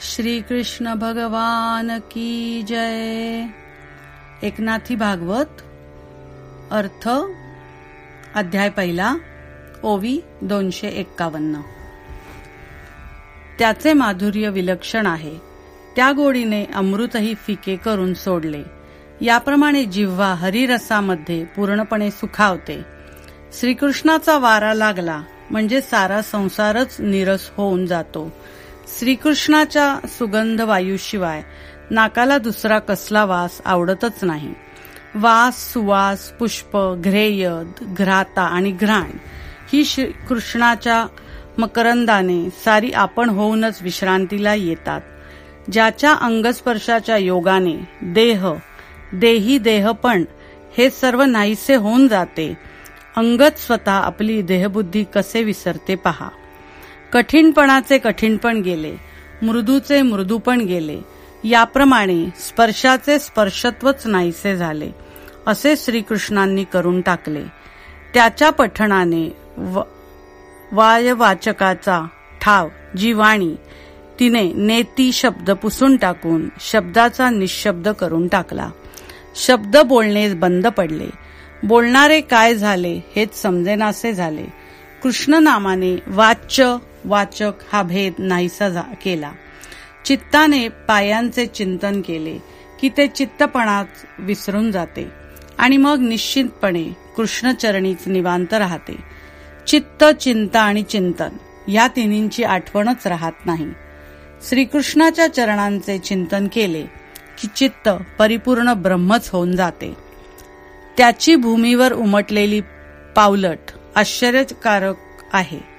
श्री कृष्ण भगवान की जय. एकनाथी भागवत अर्थ अध्याय पहिला ओवी दोनशे एक्कावन्न. त्याचे माधुर्य विलक्षण आहे. त्या गोडीने अमृतही फिके करून सोडले. याप्रमाणे जिव्हा हरिरसामध्ये पूर्णपणे सुखावते. श्रीकृष्णाचा वारा लागला म्हणजे सारा संसारच निरस होऊन जातो. श्रीकृष्णाच्या सुगंध वायूशिवाय नाकाला दुसरा कसला वास आवडतच नाही. वास सुवास पुष्प घ्रेय घ्राता आणि घ्राण ही कृष्णाच्या मकरंदाने सारी आपण होऊनच विश्रांतीला येतात. ज्याच्या अंगस्पर्शाच्या योगाने देह देही देहपण हे सर्व नाहीसे होऊन जाते. अंगत स्वतः आपली देहबुद्धी कसे विसरते पहा. कठीणपणाचे कठीणपण गेले मृदूचे मृदूपण गेले याप्रमाणे स्पर्शाचे स्पर्शत्वच नाहीसे झाले असे श्रीकृष्णांनी करून टाकले. त्याच्या पठणाने वायवाचकाचा ठाव जी वाणी तिने नेती शब्द पुसून टाकून शब्दाचा निशब्द करून टाकला. शब्द बोलणे बंद पडले. बोलणारे काय झाले हेच समजेनासे झाले. कृष्ण नामाने वाच्य वाचक हा भेद नाहीसा केला. चित्ताने पायांचे चिंतन केले की ते चित्तपणात विसरून जाते आणि मग निश्चितपणे कृष्णचरणीच निवांत राहते. चित्त चिंता आणि चिंतन या तिन्हींची आठवणच राहत नाही. श्रीकृष्णाच्या चरणांचे चिंतन केले की चित्त परिपूर्ण ब्रह्मच होऊन जाते. त्याची भूमीवर उमटलेली पावलट आश्चर्यकारक आहे.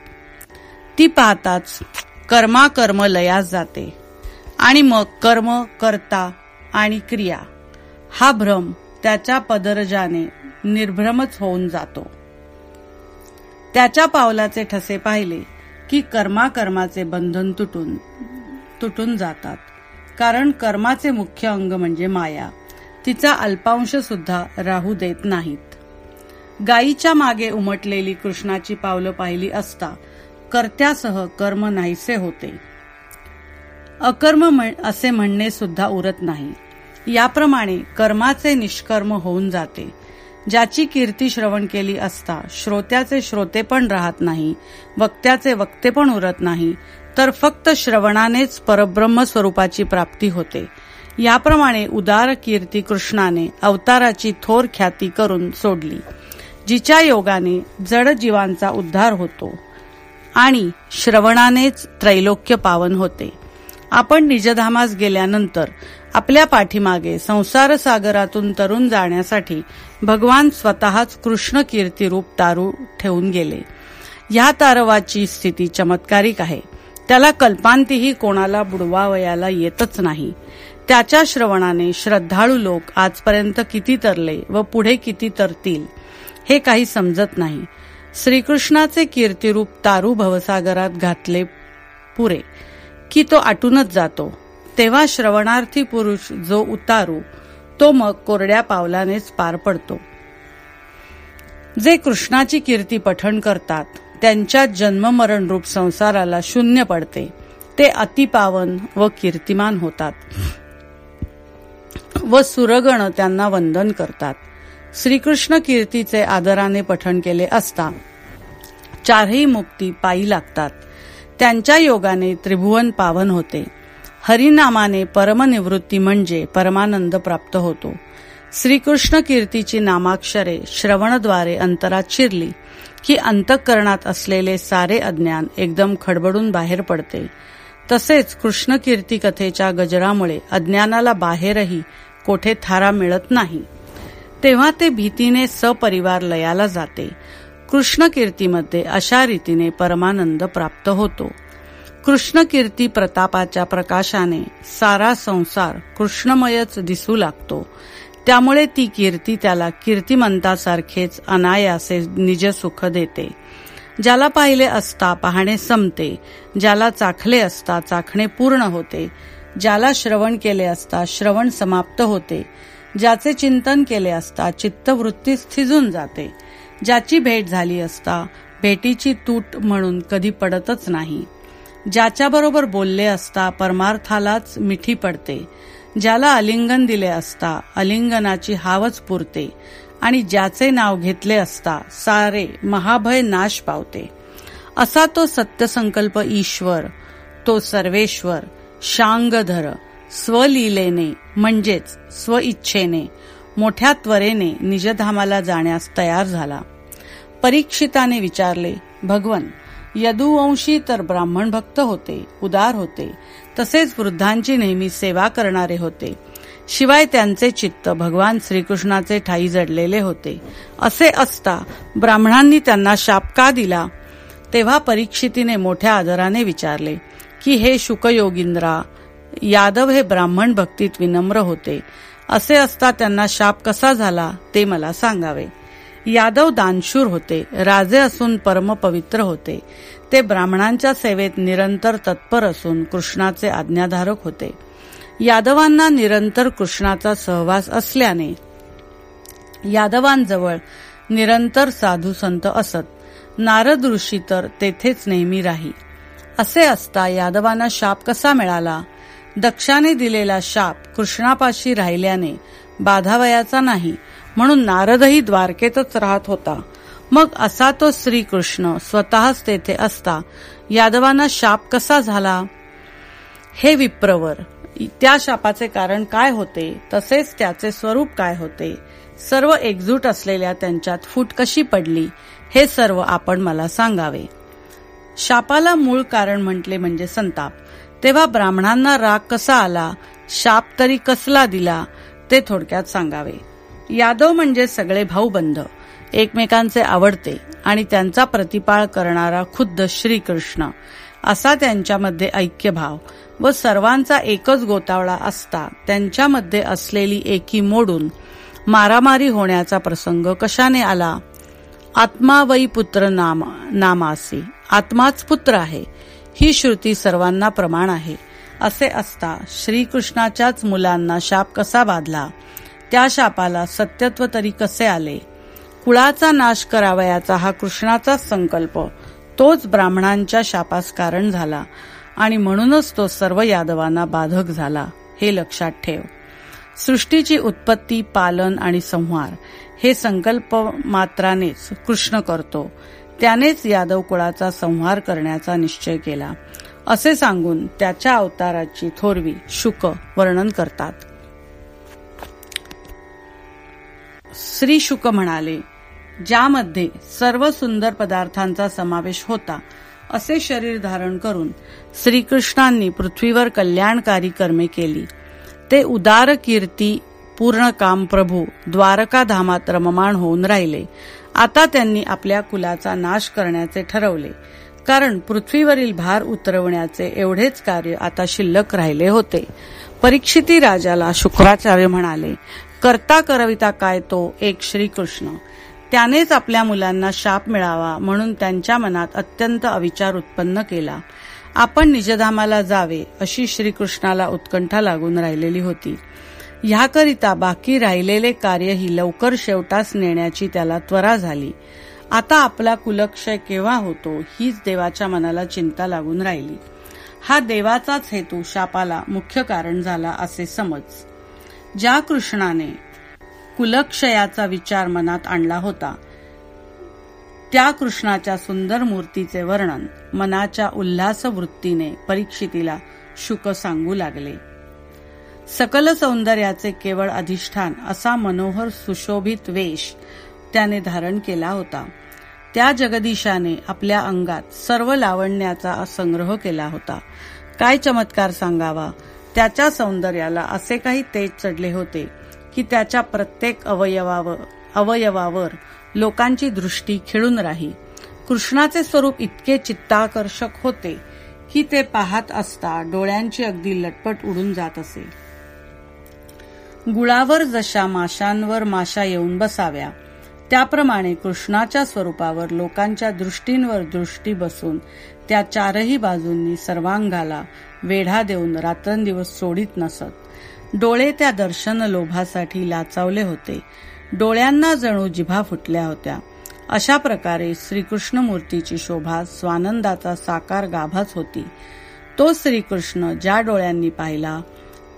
ती पाहताच कर्मा कर्म लयास जाते. आणि मग कर्म करता आणि क्रिया हा भ्रम त्याच्या पदरजाने निर्भ्रमच होऊन जातो. त्याच्या पावलाचे ठसे पाहिले की कर्मा कर्माचे बंधन तुटून तुटून जातात. कारण कर्माचे मुख्य अंग म्हणजे माया. तिचा अल्पांश सुद्धा राहू देत नाहीत. गायीच्या मागे उमटलेली कृष्णाची पावलं पाहिली असता कर्त्यासह कर्म नाहीसे होते. अकर्म असे म्हणणे सुद्धा उरत नाही. याप्रमाणे कर्माचे निष्कर्म होऊन जाते. ज्याची कीर्ती श्रवण केली असता श्रोत्याचे श्रोते पण राहत नाही वक्त्याचे वक्ते पण उरत नाही तर फक्त श्रवणानेच परब्रह्म स्वरूपाची प्राप्ती होते. याप्रमाणे उदार कीर्ती कृष्णाने अवताराची थोर ख्याती करून सोडली जिच्या योगाने जड जीवांचा उद्धार होतो. आणि श्रवणानेच त्रैलोक्य पावन होते. आपण निजधामास गेल्यानंतर आपल्या पाठीमागे संसार सागरातून तरुण जाण्यासाठी भगवान स्वतःच कृष्ण कीर्ती रूप तारू ठेवून गेले. या तारवाची स्थिती चमत्कारिक आहे. त्याला कल्पांतीही कोणाला बुडवावयाला येतच नाही. त्याच्या श्रवणाने श्रद्धाळू लोक आजपर्यंत किती तरले व पुढे किती तरतील हे काही समजत नाही. श्रीकृष्णाचे कीर्तिरूप तारू भवसागरात घातले पुरे की तो आटूनच जातो. तेव्हा श्रवणार्थी पुरुष जो उतारू तो मग कोरड्या पावलानेच पार पडतो. जे कृष्णाची कीर्ती पठण करतात त्यांच्या जन्ममरण रूप संसाराला शून्य पडते. ते अतिपावन व कीर्तिमान होतात. व सुरगण त्यांना वंदन करतात. श्रीकृष्ण कीर्तीचे आदराने पठण केले असता चारही मुक्ती पायी लागतात. त्यांच्या योगाने त्रिभुवन पावन होते. हरिनामाने परमनिवृत्ती म्हणजे परमानंद प्राप्त होतो. श्रीकृष्ण कीर्तीची नामाक्षरे श्रवणद्वारे अंतरात शिरली की अंतःकरणात असलेले सारे अज्ञान एकदम खडबडून बाहेर पडते. तसेच कृष्ण कीर्ती कथेच्या गजरामुळे अज्ञानाला बाहेरही कोठे थारा मिळत नाही. तेव्हा ते भीतीने सपरिवार लयाला जाते. कृष्ण कीर्तीमध्ये अशा रीतीने परमानंद प्राप्त होतो. कृष्ण कीर्ती प्रतापाच्या प्रकाशाने सारा संसार कृष्णमयच दिसू लागतो. त्यामुळे ती कीर्ती त्याला कीर्तिमंतासारखेच अनायासे निज सुख देते. ज्याला पाहिले असता पाहणे संपते ज्याला चाखले असता चाखणे पूर्ण होते ज्याला श्रवण केले असता श्रवण समाप्त होते ज्याचे चिंतन केले असता चित्तवृत्ती थिजून जाते. ज्याची भेट झाली असता भेटीची तूट म्हणून कधी पडतच नाही. ज्याच्याबरोबर बोलले असता परमार्थालाच मिठी पडते. ज्याला अलिंगन दिले असता अलिंगनाची हावच पुरते. आणि ज्याचे नाव घेतले असता सारे महाभय नाश पावते. असा तो सत्यसंकल्प ईश्वर तो सर्वेश्वर शांगधर स्वलीलेने म्हणजेच स्वइच्छेने मोठ्या त्वरेने निजधामाला जाण्यास तयार झाला. परीक्षिताने विचारले भगवन यदुवंशी तर ब्राह्मण भक्त होते उदार होते तसेच वृद्धांची नेहमी सेवा करणारे होते. शिवाय त्यांचे चित्त भगवान श्रीकृष्णाचे ठाई जडलेले होते. असे असता ब्राह्मणांनी त्यांना शाप का दिला? तेव्हा परीक्षितीने मोठ्या आदराने विचारले की हे शुकयोगिंद्रा यादव हे ब्राह्मण भक्तीत विनम्र होते. असे असता त्यांना शाप कसा झाला ते मला सांगावे. यादव दानशूर होते. राजे असून परमपवित्र होते. ते ब्राह्मणांच्या सेवेत निरंतर तत्पर असून कृष्णाचे आज्ञाधारक होते. यादवांना निरंतर कृष्णाचा सहवास असल्याने यादवांजवळ निरंतर साधू संत असत. नारद ऋषी तर तेथेच नेहमी राही. असे असता यादवांना शाप कसा मिळाला? दक्षाने दिलेला शाप कृष्णापाशी राहिल्याने बाधावयाचा नाही म्हणून नारदही द्वारकेतच राहत होता. मग असा तो श्रीकृष्ण स्वतःच तेथे असता. यादवांना शाप कसा झाला? हे विप्रवर त्या शापाचे कारण काय होते? तसेच त्याचे स्वरूप काय होते? सर्व एकजूट असलेल्या त्यांच्यात फूट कशी पडली? हे सर्व आपण मला सांगावे. शापाला मूळ कारण म्हटले म्हणजे संताप. तेव्हा ब्राह्मणांना राग कसा आला शाप तरी कसला दिला ते थोडक्यात सांगावे. यादव म्हणजे सगळे भाऊबंध एकमेकांचे आवडते आणि त्यांचा प्रतिपाळ करणारा खुद्द श्रीकृष्ण. असा त्यांच्यामध्ये ऐक्यभाव व सर्वांचा एकच गोतावळा असता त्यांच्यामध्ये असलेली एकी मोडून मारामारी होण्याचा प्रसंग कशाने आला? आत्मा वै पुत्र नाम नामासी. आत्माच पुत्र आहे. ही श्रुती सर्वांना प्रमाण आहे. असे असता श्रीकृष्णाच्याच मुलांना शाप कसा बाधला? त्या शापाला सत्यत्व तरी कसे आले? कुळाचा नाश करावयाचा हा कृष्णाचाच संकल्प. तोच ब्राह्मणांच्या शापास कारण झाला. आणि म्हणूनच तो सर्व यादवांना बाधक झाला हे लक्षात ठेव. सृष्टीची उत्पत्ती पालन आणि संहार हे संकल्प मात्रानेच कृष्ण करतो. त्यानेच यादव कुळाचा संहार करण्याचा निश्चय केला. असे सांगून त्याच्या अवताराची थोरवी शुक वर्णन करतात. श्री शुक म्हणाले ज्यामध्ये सर्व सुंदर पदार्थांचा समावेश होता असे शरीर धारण करून श्रीकृष्णांनी पृथ्वीवर कल्याणकारी कर्मे केली. ते उदार कीर्ती पूर्ण काम प्रभू द्वारका धामात रममाण होऊन राहिले. आता त्यांनी आपल्या कुलाचा नाश करण्याचे ठरवले. कारण पृथ्वीवरील भार उतरवण्याचे एवढेच कार्य आता शिल्लक राहिले होते. परीक्षिती राजाला शुक्राचार्य म्हणाले करता करविता काय तो? एक श्रीकृष्ण. त्यानेच आपल्या मुलांना शाप मिळावा म्हणून त्यांच्या मनात अत्यंत अविचार उत्पन्न केला. आपण निजधामाला जावे अशी श्रीकृष्णाला उत्कंठा लागून राहिलेली होती. ह्याकरिता बाकी राहिलेले कार्यही लवकर शेवटास नेण्याची त्याला त्वरा झाली. आता आपला कुलक्षय केव्हा होतो हीच देवाच्या मनाला चिंता लागून राहिली. हा देवाचाच हेतू शापाला मुख्य कारण झाला असे समज. ज्या कृष्णाने कुलक्षयाचा विचार मनात आणला होता त्या कृष्णाच्या सुंदर मूर्तीचे वर्णन मनाच्या उल्हास वृत्तीने परीक्षितीला शुक सांगू लागले. सकल सौंदर्याचे केवळ अधिष्ठान असा मनोहर सुशोभित वेश त्याने धारण केला होता. त्या जगदीशाने आपल्या अंगात सर्व लावण्याचा संग्रह केला होता. काय चमत्कार सांगावा? त्याच्या सौंदर्याला असे काही तेज चढले होते की त्याच्या प्रत्येक अवयवावर अवयवावर लोकांची दृष्टी खिळून राही. कृष्णाचे स्वरूप इतके चित्ताकर्षक होते की ते पाहत असता डोळ्यांची अगदी लटपट उडून जात असे. गुळावर जशा माशांवर माशा येऊन बसाव्या त्याप्रमाणे कृष्णाच्या स्वरूपावर लोकांच्या दृष्टींवर दृष्टी बसून त्या चारही बाजूंनी सर्वांगाला वेढा देऊन रात्रंदिवस सोडित नसत. डोळे त्या दर्शन लोभासाठी लाचावले होते. डोळ्यांना जणू जिभा फुटल्या होत्या. अशा प्रकारे श्रीकृष्ण मूर्तीची शोभा स्वानंदाचा साकार गाभाच होती. तो श्रीकृष्ण ज्या डोळ्यांनी पाहिला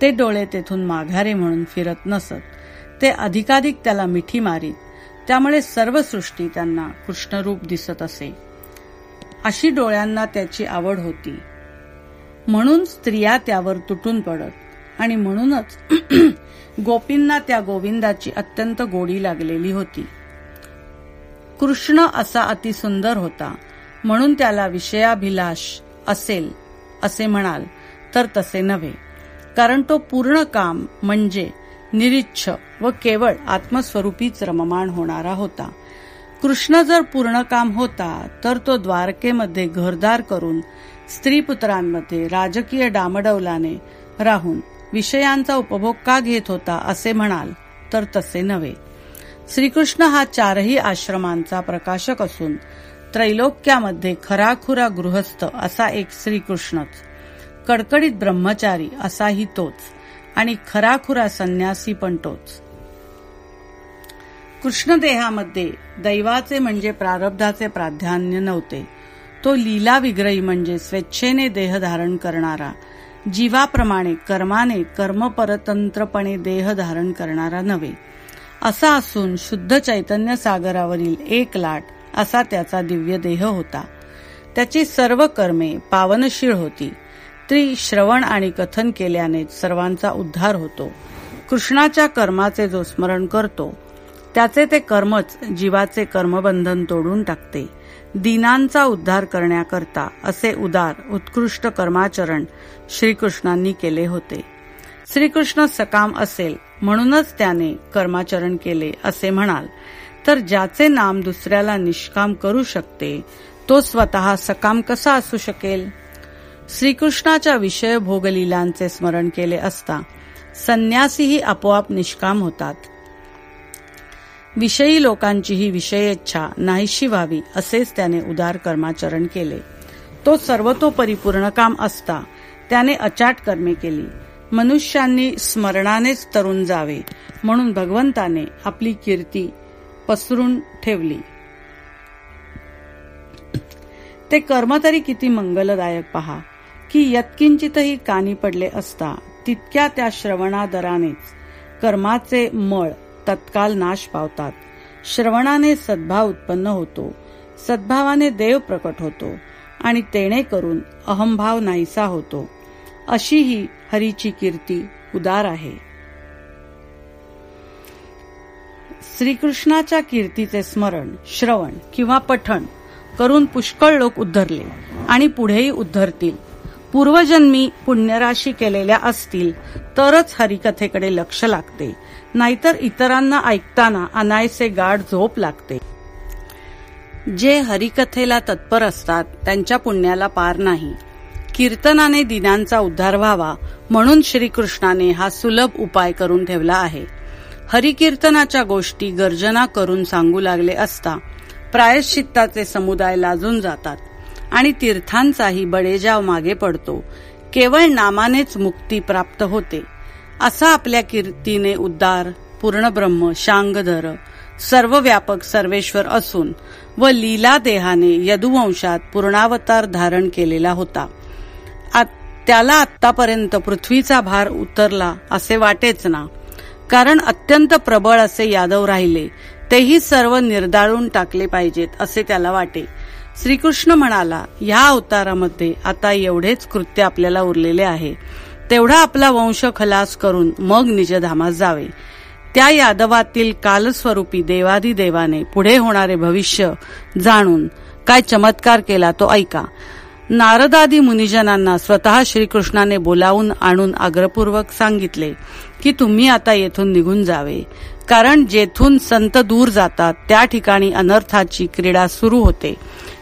ते डोळे तेथून माघारे म्हणून फिरत नसत. ते अधिकाधिक त्याला मिठी मारीत. त्यामुळे सर्व सृष्टी त्यांना कृष्णरूप दिसत असे. अशी डोळ्यांना त्याची आवड होती. म्हणून स्त्रिया त्यावर तुटून पडत आणि म्हणूनच गोपींना त्या गोविंदाची अत्यंत गोडी लागलेली होती. कृष्ण असा अतिसुंदर होता. म्हणून त्याला विषयाभिलाष असेल असे म्हणाल तर तसे नव्हे. कारण तो पूर्ण काम म्हणजे निरिच्छ व केवळ आत्मस्वरूपीच रममाण होणारा होता. कृष्ण जर पूर्ण काम होता तर तो द्वारकेमध्ये घरदार करून स्त्रीपुत्रांमध्ये राजकीय डामडौलाने राहून विषयांचा उपभोग का घेत होता असे म्हणाल तर तसे नव्हे. श्रीकृष्ण हा चारही आश्रमांचा प्रकाशक असून त्रैलोक्यामध्ये खराखुरा गृहस्थ असा एक श्रीकृष्णच. कडकडीत ब्रह्मचारी असाही तोच. आणि खराखुरा संन्यासी पण तोच. कृष्णदेहामध्ये दैवाचे म्हणजे प्रारब्धाचे प्राधान्य नव्हते. तो लीला विग्रही म्हणजे स्वेच्छेने देह धारण करणारा जीवाप्रमाणे कर्माने कर्मपरतंत्रपणे देह धारण करणारा नव्हे. असा असून शुद्ध चैतन्य सागरावरील एक लाट असा त्याचा दिव्य देह होता. त्याची सर्व कर्मे पावनशीळ होती. रात्री श्रवण आणि कथन केल्याने सर्वांचा उद्धार होतो. कृष्णाच्या कर्माचे जो स्मरण करतो त्याचे ते कर्मच जीवाचे कर्मबंधन तोडून टाकते. दिनांचा उद्धार करण्याकरता असे उदार उत्कृष्ट कर्माचरण श्रीकृष्णांनी केले होते. श्रीकृष्ण सकाम असेल म्हणूनच त्याने कर्माचरण केले असे म्हणाल. तर ज्याचे नाम दुसऱ्याला निष्काम करू शकते तो स्वतः सकाम कसा असू शकेल? श्रीकृष्णाच्या विषय भोगलीलांचे स्मरण केले असता संन्यासीही आपोआप निष्काम होतात. विषयी लोकांचीही विषयेच्छा नाहीशी व्हावी असेच त्याने उदार कर्माचरण केले. तो सर्वतोपरी पूर्ण काम असता त्याने अचाट कर्मे केली. मनुष्यांनी स्मरणानेच तरुण जावे म्हणून भगवंताने आपली कीर्ती पसरून ठेवली. ते कर्म तरी किती मंगलदायक पहा. की यत्किंचितही कानी पडले असता तितक्या त्या श्रवणादरानेच कर्माचे मळ तत्काल नाश पावतात. श्रवणाने सद्भाव उत्पन्न होतो. सद्भावाने देव प्रकट होतो आणि तेणे करून अहंभाव नाहीसा होतो. अशी ही हरीची कीर्ती उदार आहे. श्रीकृष्णाच्या कीर्तीचे स्मरण श्रवण किंवा पठण करून पुष्कळ लोक उद्धरले आणि पुढेही उद्धरतील. पूर्वजन्मी पुण्यराशी केलेल्या असतील तरच हरिकथेकडे लक्ष लागते. नाहीतर इतरांना ऐकताना अनायसे गाढ झोप लागते. जे हरिकथेला तत्पर असतात त्यांच्या पुण्याला पार नाही. कीर्तनाने दिनांचा उद्धार व्हावा म्हणून श्रीकृष्णाने हा सुलभ उपाय करून ठेवला आहे. हरिकीर्तनाच्या गोष्टी गर्जना करून सांगू लागले असता प्रायश्चित्ताचे समुदाय लाजून जातात. आणि तीर्थांचाही बडेजाव मागे पडतो. केवळ नामानेच मुक्ती प्राप्त होते. असा आपल्या कीर्तीने उद्धार पूर्णब्रह्म शांगधर सर्व व्यापक सर्वेश्वर असून व लीला देहाने यदुवंशात पूर्णावतार धारण केलेला होता. त्याला आतापर्यंत पृथ्वीचा भार उतरला असे वाटेच ना. कारण अत्यंत प्रबळ असे यादव राहिले तेही सर्व निर्दाळून टाकले पाहिजेत असे त्याला वाटे. श्रीकृष्ण म्हणाला ह्या अवतारामध्ये आता एवढेच कृत्य आपल्याला उरलेले आहे. तेवढा आपला वंश खलास करून मग निजधामास जावे. त्या यादवातील कालस्वरूपी देवादी देवाने पुढे होणारे भविष्य जाणून काय चमत्कार केला तो ऐका. नारदादी मुनिजनांना स्वतः श्रीकृष्णाने बोलावून आणून आग्रपूर्वक सांगितले की तुम्ही आता येथून निघून जावे. कारण जेथून संत दूर जातात त्या ठिकाणी अनर्थाची क्रीडा सुरू होते.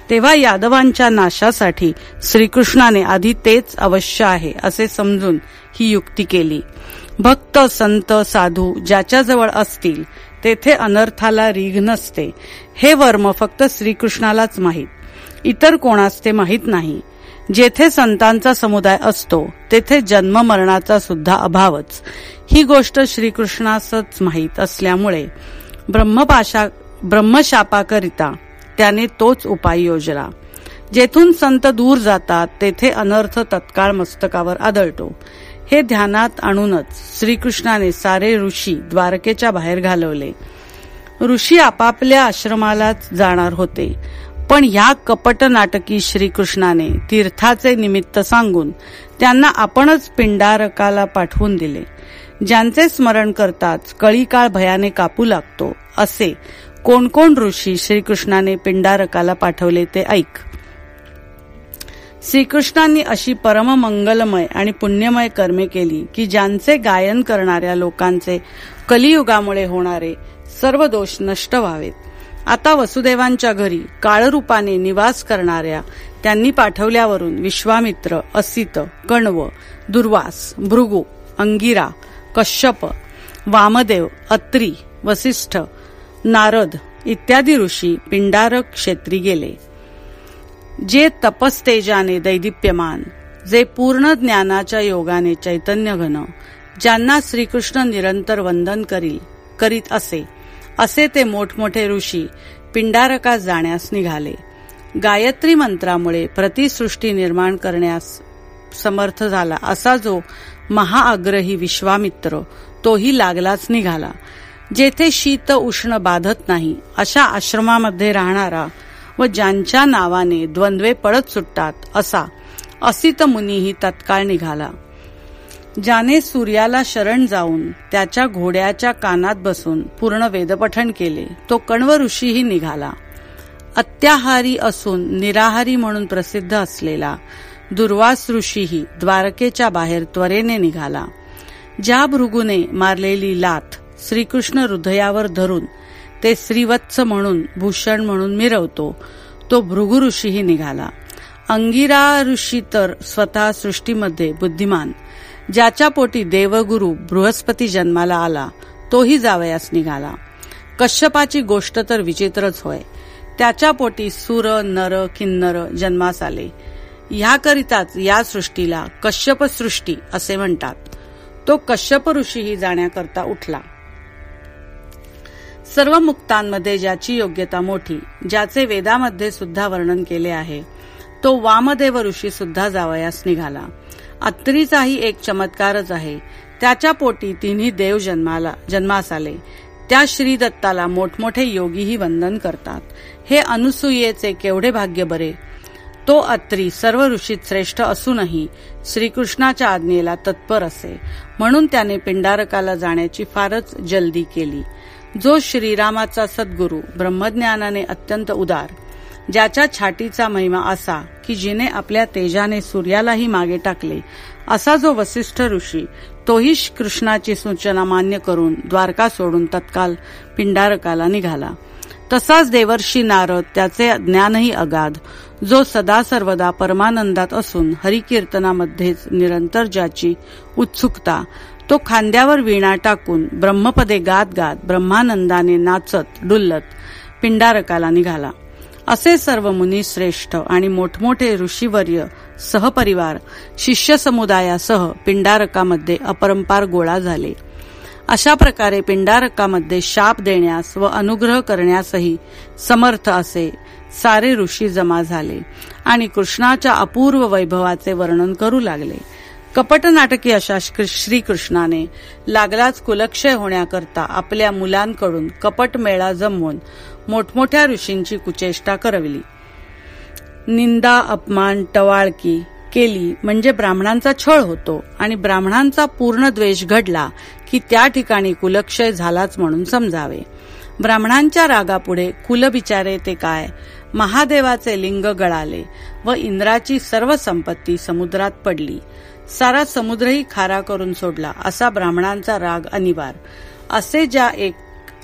तेव्हा यादवांच्या नाशासाठी श्रीकृष्णाने आधी तेच अवश्य आहे असे समजून ही युक्ती केली. भक्त संत साधू ज्याच्याजवळ असतील तेथे अनर्थाला रीघ नसते. हे वर्म फक्त श्रीकृष्णालाच माहीत. इतर कोणास ते माहीत नाही. जेथे संतांचा समुदाय असतो तेथे जन्म मरणाचा सुद्धा अभावच. ही गोष्ट श्रीकृष्णासच माहीत असल्यामुळे ब्रह्मपाशा ब्रह्मशापाकरिता त्याने तोच उपाय योजला. जेथून संत दूर जातात तेथे अनर्थ तत्काळ मस्तकावर आदळतो. हे ध्यानात आणूनच श्रीकृष्णाने सारे ऋषी द्वारकेच्या बाहेर घालवले. ऋषी आपापल्या आश्रमालाच जाणार होते. पण या कपट नाटकी श्रीकृष्णाने तीर्थाचे निमित्त सांगून त्यांना आपणच पिंडारकाला पाठवून दिले. ज्यांचे स्मरण करताच कळीकाळ भयाने कापू लागतो असे कोण कोण ऋषी श्रीकृष्णाने पिंडारकाला पाठवले ते ऐक. श्रीकृष्णांनी अशी परममंगलमय आणि पुण्यमय कर्मे केली की ज्यांचे गायन करणाऱ्या लोकांचे कलियुगामुळे होणारे सर्व दोष नष्ट व्हावेत. आता वसुदेवांच्या घरी काळरूपाने निवास करणाऱ्या त्यांनी पाठवल्यावरून विश्वामित्र असित कण्व दुर्वास भृगू अंगिरा कश्यप वामदेव अत्री वसिष्ठ नारद इत्यादी ऋषी पिंडारक क्षेत्री गेले. जे तपस्तेजाने दैदिप्यमान जे पूर्ण ज्ञानाच्या योगाने चैतन्य घन ज्यांना श्रीकृष्ण निरंतर वंदन करील करीत असे असे ते मोठमोठे ऋषी पिंडारकास जाण्यास निघाले. गायत्री मंत्रामुळे प्रतिसृष्टी निर्माण करण्यास समर्थ झाला असा जो महाआग्रही विश्वामित्र तोही लागलाच निघाला. जेथे शीत उष्ण बाधत नाही अशा आश्रमामध्ये राहणारा व ज्यांच्या नावाने द्वंद्वे पडत सुटतात असा असित मुनीही तत्काळ निघाला. ज्याने सूर्याला शरण जाऊन त्याच्या घोड्याच्या कानात बसून पूर्ण वेदपठण केले तो कण्व ऋषीही निघाला. अत्याहारी असून निराहारी म्हणून प्रसिद्ध असलेला दुर्वास ऋषीही द्वारकेच्या बाहेर त्वरेने निघाला. ज्या भृगूने मारलेली लाथ श्रीकृष्ण हृदयावर धरून ते श्रीवत्स म्हणून भूषण म्हणून मिरवतो तो भृगु ऋषीही निघाला. अंगिरा ऋषी तर स्वतः सृष्टीमध्ये बुद्धिमान. ज्याच्या पोटी देवगुरु बृहस्पती जन्माला आला तोही जावयास निघाला. कश्यपाची गोष्ट तर विचित्रच होय. त्याच्या पोटी सुर नर किन्नर जन्मास आले. ह्याकरिताच या सृष्टीला कश्यप सृष्टी असे म्हणतात. तो कश्यप ऋषीही जाण्याकरता उठला. सर्व मुक्तांमध्ये ज्याची योग्यता मोठी ज्याचे वेदामध्ये सुद्धा वर्णन केले आहे तो वामदेव ऋषी सुद्धा जावयास निघाला. अत्रीचाही एक चमत्कारच आहे. त्याच्या पोटी तिन्ही देव जन्माला जन्मास आले त्या श्रीदत्ताला मोठमोठे योगीही वंदन करतात. हे अनुसूयेचे केवढे भाग्य बरे? तो अत्री सर्व ऋषीत श्रेष्ठ असूनही श्रीकृष्णाच्या आज्ञेला तत्पर असे. म्हणून त्याने पिंडारकाला जाण्याची फारच जल्दी केली. जो श्रीरामाचा सद्गुरू ब्रह्मज्ञानाने अत्यंत उदार ज्याच्या छाटीचा महिमा असा की जिने आपल्या तेजाने सूर्यालाही मागे टाकले असा जो वसिष्ठ ऋषी तोही कृष्णाची सूचना मान्य करून द्वारका सोडून तत्काल पिंडारकाला निघाला. तसाच देवर्षी नारद त्याचे ज्ञानही अगाध जो सदा सर्वदा परमानंदात असून हरिकीर्तनामध्येच निरंतर ज्याची उत्सुकता तो खांद्यावर वीणा टाकून ब्रह्मपदे गात गात ब्रह्मानंदाने नाचत डुल्लत पिंडारकाला निघाला. असे सर्व मुनी श्रेष्ठ आणि मोठमोठे ऋषीवर्य सहपरिवार शिष्य समुदायासह पिंडारकामध्ये अपरंपार गोळा झाले. अशा प्रकारे पिंडारकामध्ये शाप देण्यास व अनुग्रह करण्यासही समर्थ असे सारे ऋषी जमा झाले आणि कृष्णाच्या अपूर्व वैभवाचे वर्णन करू लागले. कपट नाटकी अशा श्रीकृष्णाने लागलाच कुलक्षय होण्याकरता आपल्या मुलांकडून कपट मेळा जमवून मोठमोठ्या ऋषींची कुचेष्टा करविली. निंदा अपमान टवाळकी केली म्हणजे ब्राह्मणांचा छळ होतो आणि ब्राह्मणांचा पूर्ण द्वेष घडला की त्या ठिकाणी कुलक्षय झालाच म्हणून समजावे. ब्राह्मणांच्या रागापुढे कुलबिचारे ते काय? महादेवाचे लिंग गळाले व इंद्राची सर्व संपत्ती समुद्रात पडली. सारा समुद्रही खारा करून सोडला असा ब्राह्मणांचा राग अनिवार. असे ज्या एक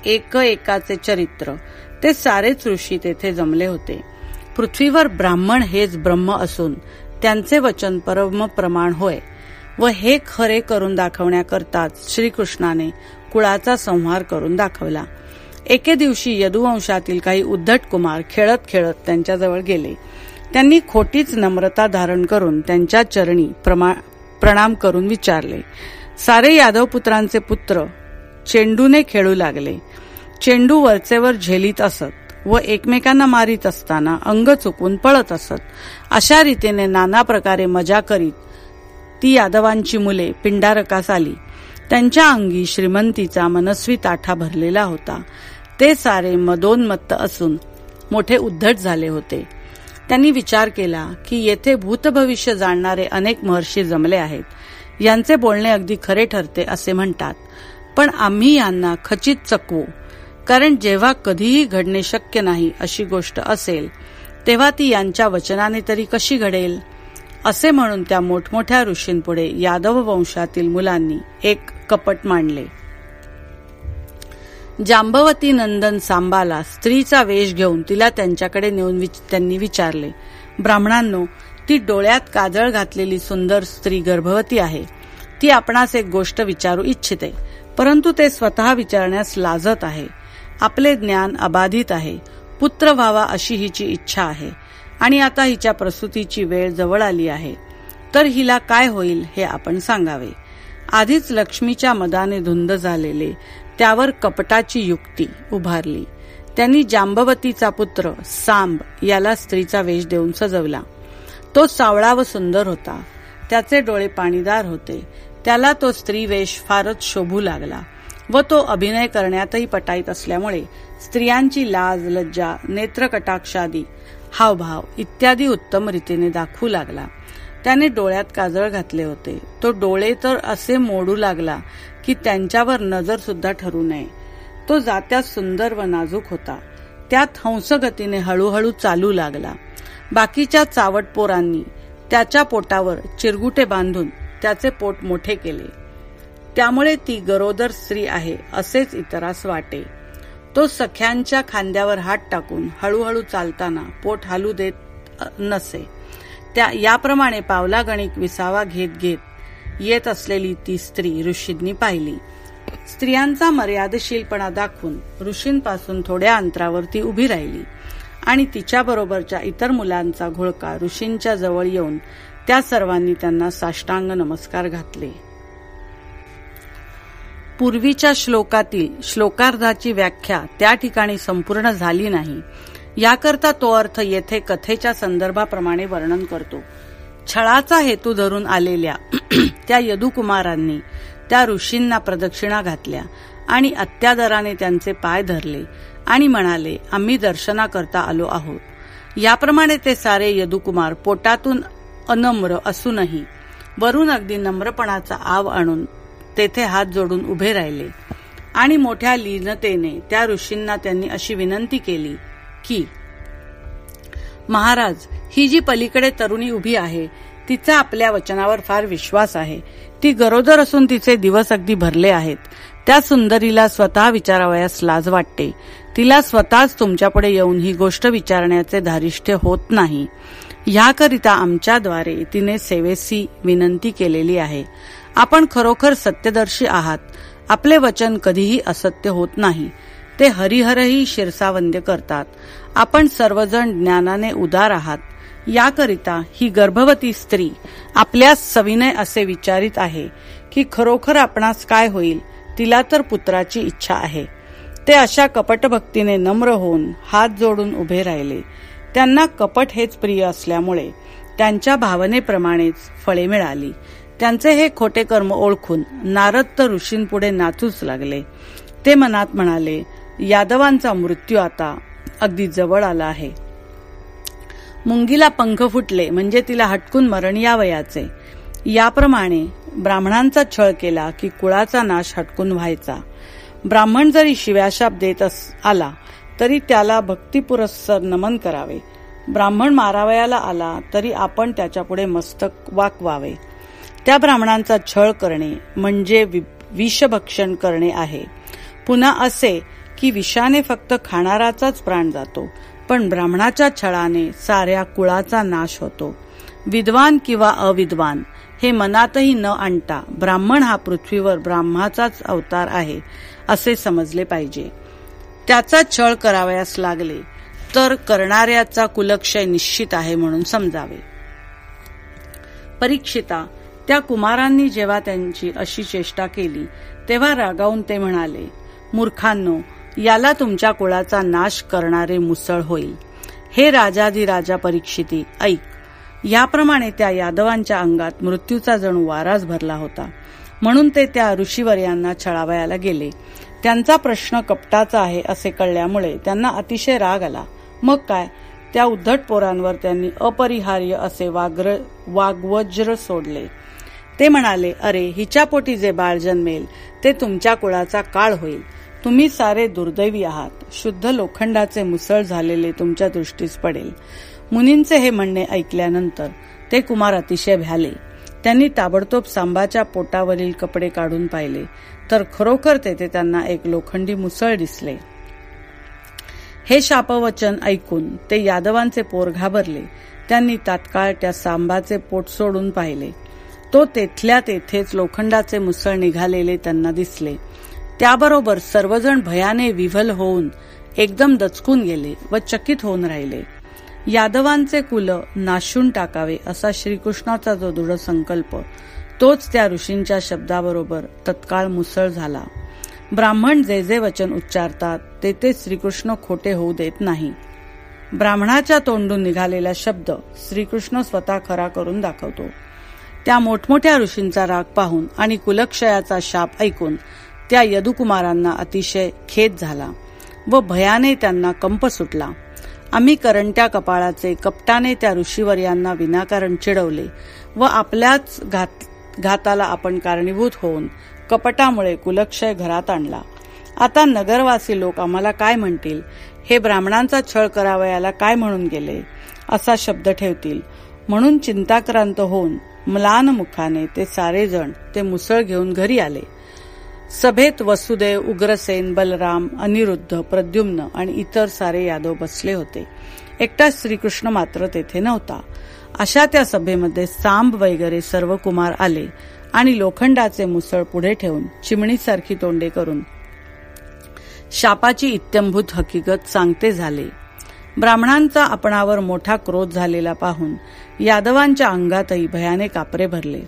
एक एकाचे चरित्र ते सारेच ऋषी तेथे जमले होते. पृथ्वीवर ब्राह्मण हेच ब्रह्म असून त्यांचे वचन परम प्रमाण होय. व हे खरे करून दाखवण्याकरताच श्रीकृष्णाने कुळाचा संहार करून दाखवला. एके दिवशी यदुवंशातील काही उद्धट कुमार खेळत खेळत त्यांच्याजवळ गेले. त्यांनी खोटीच नम्रता धारण करून त्यांच्या चरणी प्रणाम करून विचारले. सारे यादव पुत्रांचे पुत्र चेंडूने खेळू लागले. चेंडू वरचेवर झेलीत असत व एकमेकांना मारीत असताना अंग चुकून पळत असत. अशा रीतीने नाना प्रकारे मजा करीत ती यादवांची मुले पिंडारकास आली. त्यांच्या अंगी श्रीमंतीचा मनस्वी ताठा भरलेला होता. ते सारे मदोन्मत्त असून मोठे उद्धट झाले होते. त्यांनी विचार केला की येथे भूतभविष्य जाणणारे अनेक महर्षी जमले आहेत. यांचे बोलणे अगदी खरे ठरते असे म्हणतात. पण आम्ही यांना खचित चकवू. कारण जेव्हा कधीही घडणे शक्य नाही अशी गोष्ट असेल तेव्हा ती यांच्या वचनाने तरी कशी घडेल? असे म्हणून त्या मोठमोठ्या ऋषींपुढे यादव वंशातील मुलांनी एक कपट मांडले. जांबवती नंदन सांबाला स्त्रीचा वेश घेऊन तिला त्यांच्याकडे नेऊन त्यांनी विचारले ब्राह्मणांनो ती डोळ्यात काजळ घातलेली सुंदर स्त्री गर्भवती आहे. ती आपणास एक गोष्ट विचारू इच्छिते परंतु ते स्वतः विचारण्यास लाजत आहे. आपले ज्ञान अबाधित आहे. पुत्र व्हावा अशी हिची इच्छा आहे. आणि आता हिच्या प्रसूतीची वेळ जवळ आली आहे. तर हिला काय होईल हे आपण सांगावे. आधीच लक्ष्मीच्या मदाने धुंद झालेले त्यावर कपटाची युक्ती उभारली. त्यांनी जांबवतीचा पुत्र सांब याला स्त्रीचा वेश देऊन सजवला. तो सावळा व सुंदर होता. त्याचे डोळे पाणीदार होते. त्याला तो स्त्री वेश फारच शोभू लागला व तो अभिनय करण्यातही पटाईत असल्यामुळे स्त्रियांची लाज लज्जा नेत्रकटाक्षादी हावभाव इत्यादी उत्तम रीतीने दाखवू लागला. त्याने डोळ्यात काजळ घातले होते. तो डोळे तर असे मोडू लागला की त्यांच्यावर नजर सुद्धा ठरू नये. तो जात्या सुंदर व नाजूक होता. त्यात हंसगतीने हळूहळू चालू लागला. बाकीच्या चावट पोरांनी त्याच्या पोटावर चिरगुटे बांधून त्याचे पोट मोठे केले. त्यामुळे ती गरोदर स्त्री आहे असेच इतरास वाटे. तो सख्यांच्या खांद्यावर हात टाकून हळूहळू चालताना पोट हालू देत नसे. त्या याप्रमाणे पावलागणिक विसावा घेत घेत येत असलेली ती स्त्री ऋषींनी पाहिली. स्त्रियांचा मर्यादशीलपणा दाखवून ऋषींपासून थोड्या अंतरावर ती उभी राहिली. आणि तिच्याबरोबरच्या इतर मुलांचा घोळका ऋषींच्या जवळ येऊन त्या सर्वांनी त्यांना साष्टांग नमस्कार घातले. पूर्वीच्या श्लोकातील श्लोकार्धाची व्याख्या त्या ठिकाणी संपूर्ण झाली नाही. याकरता तो अर्थ येथे कथेच्या संदर्भाप्रमाणे वर्णन करतो. छळाचा हेतू धरून आलेल्या त्या यदुकुमारांनी त्या ऋषींना प्रदक्षिणा घातल्या आणि अत्यादराने त्यांचे पाय धरले आणि म्हणाले आम्ही दर्शनाकरता आलो आहोत. याप्रमाणे ते सारे यदुकुमार पोटातून अनम्र असूनही वरून अगदी नम्रपणाचा आव आणून तेथे हात जोडून उभे राहिले. आणि मोठ्या लीनतेने त्या ऋषींना त्यांनी अशी विनंती केली की महाराज ही जी पलीकडे तरुणी उभी आहे तिचा आपल्या वचनावर फार विश्वास आहे. ती गरोदर असून तिचे दिवस अगदी भरले आहेत. त्या सुंदरीला स्वतः विचारावयास लाज वाटते. तिला स्वतःच तुमच्यापुढे येऊन ही गोष्ट विचारण्याचे धारिष्ठ्य होत नाही. याकरिता आमच्याद्वारे तिने सेवेसी विनंती केलेली आहे. आपण खरोखर सत्यदर्शी आहात. आपले वचन कधीही असत्य होत नाही. ते हरिहरही शिरसावंद्य करतात. आपण सर्वजण ज्ञानाने उदार आहात. याकरिता ही गर्भवती स्त्री आपल्या सविनय असे विचारित आहे की खरोखर आपणास काय होईल तिला तर पुत्राची इच्छा आहे. ते अशा कपटभक्तीने नम्र होऊन हात जोडून उभे राहिले. त्यांना कपट हेच प्रिय असल्यामुळे त्यांच्या भावनेप्रमाणेच फळे मिळाली. त्यांचे हे खोटे कर्म ओळखून नारद तर ऋषींपुढे नाचूच लागले. ते मनात म्हणाले यादवांचा मृत्यू आता अगदी जवळ आला आहे. मुंगीला पंख फुटले म्हणजे तिला हटकून मरण यावयाचे. याप्रमाणे ब्राह्मणांचा छळ केला की कुळाचा नाश हटकून व्हायचा. ब्राह्मण जरी शिव्याशाप देत आला तरी त्याला भक्तिपुरस्सर नमन करावे. ब्राह्मण मारावयाला आला तरी आपण त्याच्यापुढे मस्तक वाकवावे. त्या ब्राह्मणांचा छळ करणे म्हणजे विषभक्षण करणे आहे. पुन्हा असे की विषाने फक्त खाणाराचाच प्राण जातो पण ब्राह्मणाच्या छळाने साऱ्या कुळाचा नाश होतो. विद्वान किंवा अविद्वान हे मनातही न आणता ब्राह्मण हा पृथ्वीवर ब्राह्माचाच अवतार आहे असे समजले पाहिजे. त्याचा छळ करावयास लागले तर करणाऱ्याचा कुलक्षय निश्चित आहे म्हणून समजावे. परीक्षिता त्या कुमारांनी जेव्हा त्यांची अशी चेष्टा केली तेव्हा रागावून ते म्हणाले मूर्खांनो याला तुमच्या कुळाचा नाश करणारे मुसळ होईल. हे राजा परीक्षिती ऐक. याप्रमाणे त्या यादवांच्या अंगात मृत्यूचा जणू वाराच भरला होता. म्हणून ते त्या ऋषीवर यांना छळावयाला गेले. त्यांचा प्रश्न कपटाचा आहे असे कळल्यामुळे त्यांना अतिशय राग आला. मग काय? त्या उद्धट पोरांवर त्यांनी अपरिहार्य असे वाग्र वाग्वज्र सोडले. ते म्हणाले अरे हिच्या पोटी जे बाळ जन्मेल ते तुमच्या कुळाचा काळ होईल. तुम्ही सारे दुर्दैवी आहात. शुद्ध लोखंडाचे मुसळ झालेले तुमच्या दृष्टीस पडेल. मुनींचे हे म्हणणे ऐकल्यानंतर ते कुमार अतिशय भ्याले. त्यांनी ताबडतोब सांबाच्या पोटावरील कपडे काढून पाहिले. तर खरोखर तेथे त्यांना एक लोखंडी मुसळ दिसले. हे शापवचन ऐकून ते यादवांचे पोर घाबरले. त्यांनी तात्काळ त्या सांबाचे पोट सोडून पाहिले. तो तेथल्या तेथेच लोखंडाचे मुसळ निघालेले त्यांना दिसले. त्याबरोबर सर्वजण भयाने विव्हल होऊन एकदम दचकून गेले व चकित होऊन राहिले. यादवांचे कुल नाशून टाकावे असा श्रीकृष्णाचा जो दृढ संकल्प तोच त्या ऋषींच्या शब्दाबरोबर तत्काळ मुसळ झाला. ब्राह्मण जे जे वचन उच्चारतात ते ते श्रीकृष्ण खोटे होऊ देत नाही. ब्राह्मणाच्या तोंडून निघालेला शब्द श्रीकृष्ण स्वतः खरा करून दाखवतो. त्या मोठमोठ्या ऋषींचा राग पाहून आणि कुलक्षयाचा शाप ऐकून त्या यदुकुमारांना अतिशय खेद झाला व भयाने त्यांना कंप सुटला. आम्ही करंट्या कपाळाचे कपटाने त्या ऋषीवर्यांना विनाकारण चिडवले व आपल्याच घात घाताला आपण कारणीभूत होऊन कपटामुळे कुलक्षय घरात आणला. आता नगरवासी लोक आम्हाला काय म्हणतील? हे ब्राह्मणांचा छळ करावयाला काय म्हणून गेले? असा शब्द ठेवतील. म्हणून चिंताक्रांत होऊन म्लान मुखाने ते सारेजण ते मुसळ घेऊन घरी आले. सभेत वसुदेव उग्रसेन बलराम अनिरुद्ध प्रद्युम्न आणि इतर सारे यादव बसले होते. एकटा श्रीकृष्ण मात्र तेथे नव्हता. अशा त्या सभेमध्ये सांब वगैरे सर्व कुमार आले आणि लोखंडाचे मुसळ पुढे ठेवून चिमणीसारखी तोंडे करून शापाची इत्यंभूत हकीकत सांगते झाले. ब्राह्मणांचा आपणावर मोठा क्रोध झालेला पाहून यादवांच्या अंगातही भयाने कापरे भरले.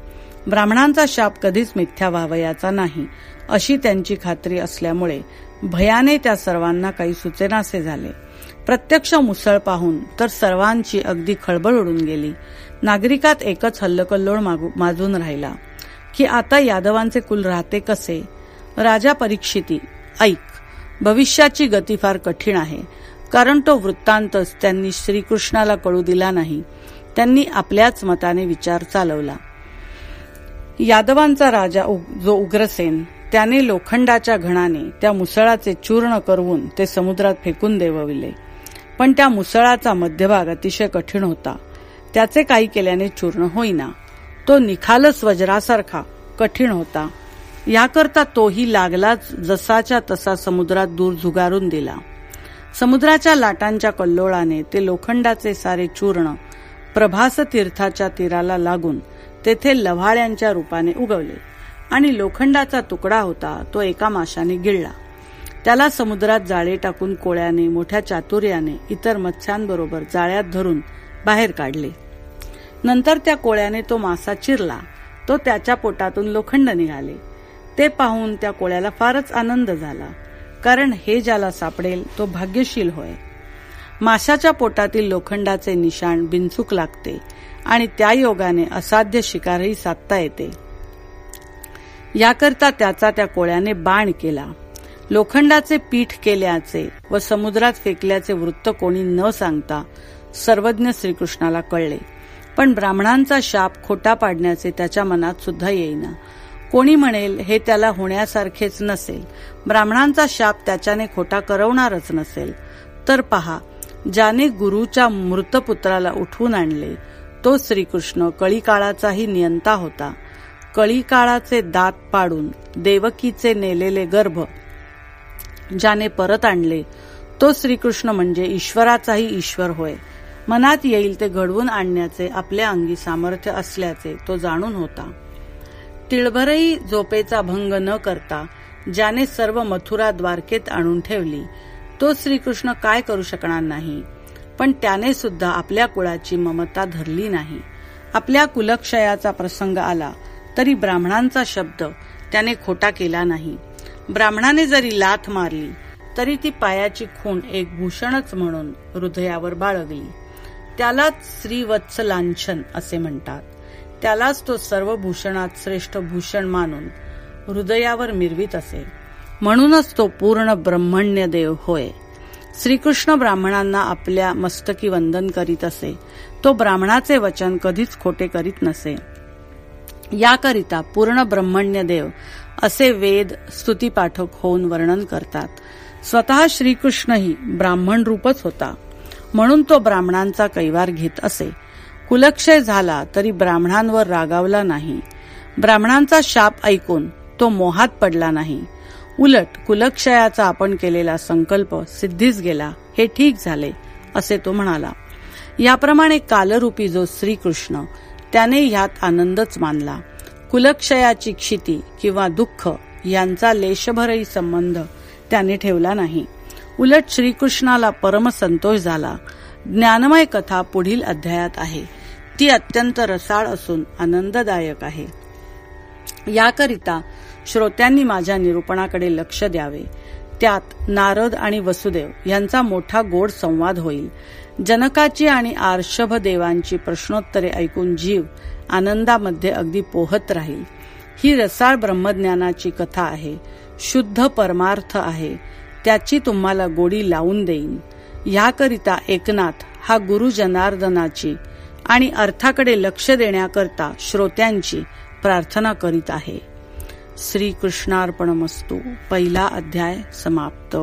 ब्राह्मणांचा शाप कधीच मिथ्या व्हावयाचा नाही अशी त्यांची खात्री असल्यामुळे भयाने त्या सर्वांना काही सुचेनासे झाले. प्रत्यक्ष मुसळ पाहून तर सर्वांची अगदी खळबळ उडून गेली. नागरिकात एकच हल्लकल्लोळ माजून राहिला की आता यादवांचे कुल राहते कसे? राजा परीक्षिती ऐक भविष्याची गती फार कठीण आहे कारण तो वृत्तांतच त्यांनी श्रीकृष्णाला कळू दिला नाही. त्यांनी आपल्याच मताने विचार चालवला. यादवांचा राजा जो उग्रसेन त्याने लोखंडाच्या घणाने त्या मुसळाचे चूर्ण करून ते समुद्रात फेकून देवविले. पण त्या मुसळाचा मध्यभाग अतिशय कठीण होता. त्याचे काही केल्याने चूर्ण होईना. तो निखालस वज्रासारखा कठीण होता. याकरता तोही लागलाच जसाच्या तसा समुद्रात दूर झुगारून दिला. समुद्राच्या लाटांच्या कल्लोळाने ते लोखंडाचे सारे चूर्ण प्रभास तीर्थाच्या तीराला लागून तेथे लव्हाळ्यांच्या रूपाने उगवले. आणि लोखंडाचा तुकडा होता तो एका माशाने गिळला. त्याला समुद्रात जाळे टाकून कोळ्याने मोठ्या चातुर्याने इतर मत्स्यांबरोबर जाळ्यात धरून बाहेर काढले. नंतर त्या कोळ्याने तो मासा चिरला. तो त्याच्या पोटातून लोखंड निघाले. ते पाहून त्या कोळ्याला फारच आनंद झाला कारण हे ज्याला सापडेल तो भाग्यशील होय. माशाच्या पोटातील लोखंडाचे निशाण बिनचूक लागते. आणि त्या योगाने असाध्य शिकारही साधता येते. याकरता त्याचा त्या कोळ्याने बाण केला. लोखंडाचे पीठ केल्याचे व समुद्रात फेकल्याचे वृत्त कोणी न सांगता सर्वज्ञ श्रीकृष्णाला कळले. पण ब्राह्मणांचा शाप खोटा पाडण्याचे त्याच्या मनात सुद्धा येईना. कोणी म्हणेल हे त्याला होण्यासारखेच नसेल. ब्राह्मणांचा शाप त्याच्याने खोटा करवणारच नसेल. तर पहा ज्याने गुरुच्या मृतपुत्राला उठवून आणले तो श्रीकृष्ण कळीकाळाचाही नियंता होता. कळीकाळाचे दात पाडून देवकीचे नेलेले गर्भ ज्याने परत आणले तो श्रीकृष्ण म्हणजे ईश्वराचाही ईश्वर होय. मनात येईल ते घडवून आणण्याचे आपल्या अंगी सामर्थ्य असल्याचे तो जाणून होता. तिळभरही झोपेचा भंग न करता ज्याने सर्व मथुरा द्वारकेत आणून ठेवली तो श्रीकृष्ण काय करू शकणार नाही? पण त्याने सुद्धा आपल्या कुळाची ममता धरली नाही. आपल्या कुलक्षयाचा प्रसंग आला तरी ब्राह्मणांचा शब्द त्याने खोटा केला नाही. ब्राह्मणाने जरी लाथ मारली तरी ती पायाची खूण एक भूषणच म्हणून हृदयावर बाळगली. त्यालाच श्रीवत्स लांछन असे म्हणतात. त्यालाच तो सर्व भूषणात श्रेष्ठ भूषण मानून हृदयावर मिरवीत असे. म्हणूनच तो पूर्ण ब्रह्मण्य देव होय. श्रीकृष्ण ब्राह्मणांना आपल्या मस्तकी वंदन करीत असे. तो ब्राह्मणाचे वचन कधीच खोटे करीत नसे. याकरिता पूर्ण ब्रह्मण्य देव असे वेद स्तुतीपाठक होऊन वर्णन करतात. स्वतः श्रीकृष्णही ब्राह्मण रूपच होता. म्हणून तो ब्राह्मणांचा कैवार घेत असे. कुलक्षय झाला तरी ब्राह्मणांवर रागावला नाही. ब्राह्मणांचा शाप ऐकून तो मोहात पडला नाही. उलट कुलक्षयाचा आपण केलेला संकल्प सिद्धीच गेला हे ठीक झाले असे तो म्हणाला. याप्रमाणे कालरूपी जो श्रीकृष्ण त्याने ह्यात आनंदच मानला. कुलक्षयाची क्षिती किंवा दुःख यांचा लेशभरही संबंध त्याने ठेवला नाही. उलट श्रीकृष्णाला परमसंतोष झाला. ज्ञानमय कथा पुढील अध्यायात आहे. ती अत्यंत रसाळ असून आनंददायक आहे. याकरिता श्रोत्यांनी माझ्या निरूपणाकडे लक्ष द्यावे. त्यात नारद आणि वसुदेव यांचा मोठा गोड संवाद होईल. जनकाची आणि आर्षभ देवांची प्रश्नोत्तरे ऐकून जीव आनंदामध्ये अगदी पोहत राहील. ही रसाळ ब्रह्मज्ञानाची कथा आहे. शुद्ध परमार्थ आहे. त्याची तुम्हाला गोडी लावून देईन. याकरिता एकनाथ हा गुरु जनार्दनाची आणि अर्थाकडे लक्ष देण्याकरता श्रोत्यांची प्रार्थना करीत आहे. श्रीकृष्णार्पणमस्तू. पहिला अध्याय समाप्त.